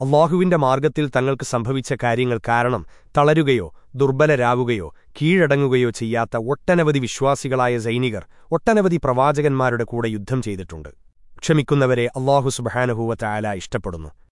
അള്ളാഹുവിന്റെ മാർഗത്തിൽ തങ്ങൾക്ക് സംഭവിച്ച കാര്യങ്ങൾ കാരണം തളരുകയോ ദുർബലരാവുകയോ കീഴടങ്ങുകയോ ചെയ്യാത്ത ഒട്ടനവധി വിശ്വാസികളായ സൈനികർ ഒട്ടനവധി പ്രവാചകന്മാരുടെ കൂടെ യുദ്ധം ചെയ്തിട്ടുണ്ട്. ക്ഷമിക്കുന്നവരെ അള്ളാഹു സുബഹാനഹൂവ ചായാല ഇഷ്ടപ്പെടുന്നു.